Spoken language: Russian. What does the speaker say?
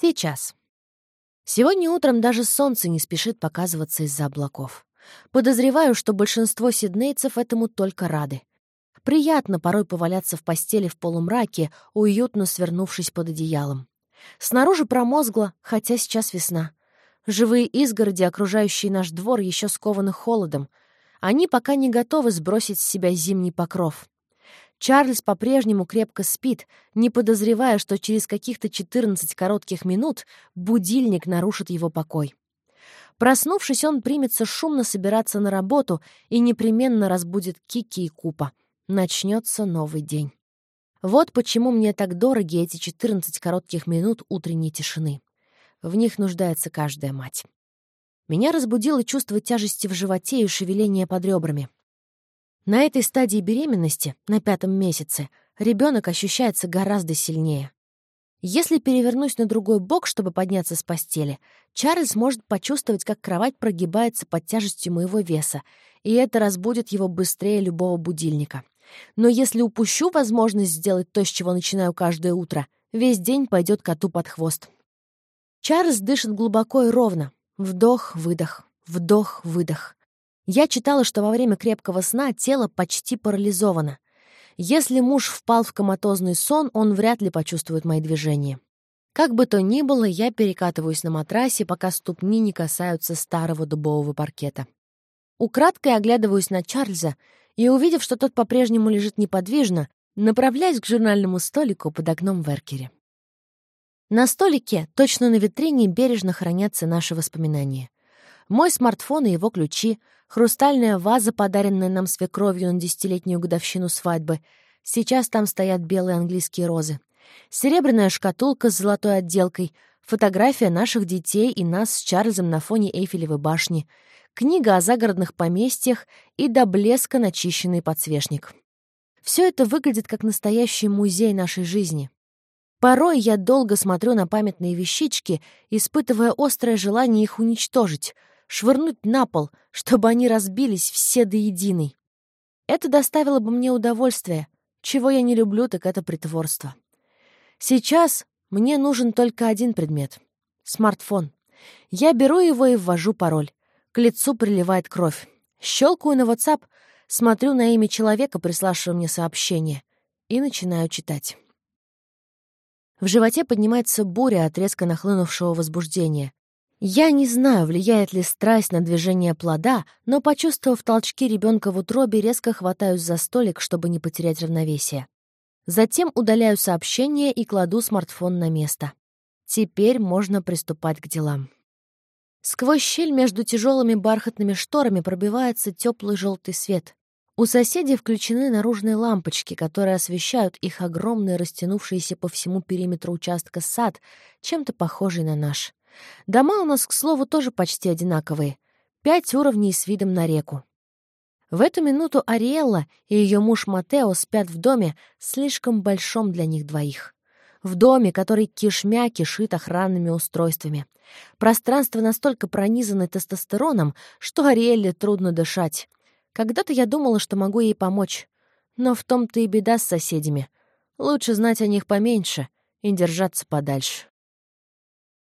Сейчас. Сегодня утром даже солнце не спешит показываться из-за облаков. Подозреваю, что большинство сиднейцев этому только рады. Приятно порой поваляться в постели в полумраке, уютно свернувшись под одеялом. Снаружи промозгло, хотя сейчас весна. Живые изгороди, окружающие наш двор, еще скованы холодом. Они пока не готовы сбросить с себя зимний покров. Чарльз по-прежнему крепко спит, не подозревая, что через каких-то 14 коротких минут будильник нарушит его покой. Проснувшись, он примется шумно собираться на работу и непременно разбудит Кики и Купа. Начнется новый день. Вот почему мне так дороги эти 14 коротких минут утренней тишины. В них нуждается каждая мать. Меня разбудило чувство тяжести в животе и шевеления под ребрами. На этой стадии беременности, на пятом месяце, ребенок ощущается гораздо сильнее. Если перевернусь на другой бок, чтобы подняться с постели, Чарльз может почувствовать, как кровать прогибается под тяжестью моего веса, и это разбудит его быстрее любого будильника. Но если упущу возможность сделать то, с чего начинаю каждое утро, весь день пойдет коту под хвост. Чарльз дышит глубоко и ровно. Вдох-выдох, вдох-выдох. Я читала, что во время крепкого сна тело почти парализовано. Если муж впал в коматозный сон, он вряд ли почувствует мои движения. Как бы то ни было, я перекатываюсь на матрасе, пока ступни не касаются старого дубового паркета. Украдкой оглядываюсь на Чарльза и, увидев, что тот по-прежнему лежит неподвижно, направляюсь к журнальному столику под окном в Эркере. На столике, точно на витрине, бережно хранятся наши воспоминания. Мой смартфон и его ключи, хрустальная ваза, подаренная нам свекровью на десятилетнюю годовщину свадьбы. Сейчас там стоят белые английские розы. Серебряная шкатулка с золотой отделкой, фотография наших детей и нас с Чарльзом на фоне Эйфелевой башни, книга о загородных поместьях и до блеска начищенный подсвечник. Все это выглядит как настоящий музей нашей жизни. Порой я долго смотрю на памятные вещички, испытывая острое желание их уничтожить — швырнуть на пол, чтобы они разбились все до единой. Это доставило бы мне удовольствие. Чего я не люблю, так это притворство. Сейчас мне нужен только один предмет — смартфон. Я беру его и ввожу пароль. К лицу приливает кровь. Щелкаю на WhatsApp, смотрю на имя человека, приславшего мне сообщение, и начинаю читать. В животе поднимается буря от резко нахлынувшего возбуждения. Я не знаю, влияет ли страсть на движение плода, но, почувствовав толчки ребенка в утробе, резко хватаюсь за столик, чтобы не потерять равновесие. Затем удаляю сообщение и кладу смартфон на место. Теперь можно приступать к делам. Сквозь щель между тяжелыми бархатными шторами пробивается теплый желтый свет. У соседей включены наружные лампочки, которые освещают их огромный, растянувшийся по всему периметру участка сад, чем-то похожий на наш. Дома у нас, к слову, тоже почти одинаковые. Пять уровней с видом на реку. В эту минуту Ариэлла и ее муж Матео спят в доме, слишком большом для них двоих. В доме, который кишмя кишит охранными устройствами. Пространство настолько пронизано тестостероном, что Ариэлле трудно дышать. Когда-то я думала, что могу ей помочь. Но в том-то и беда с соседями. Лучше знать о них поменьше и держаться подальше.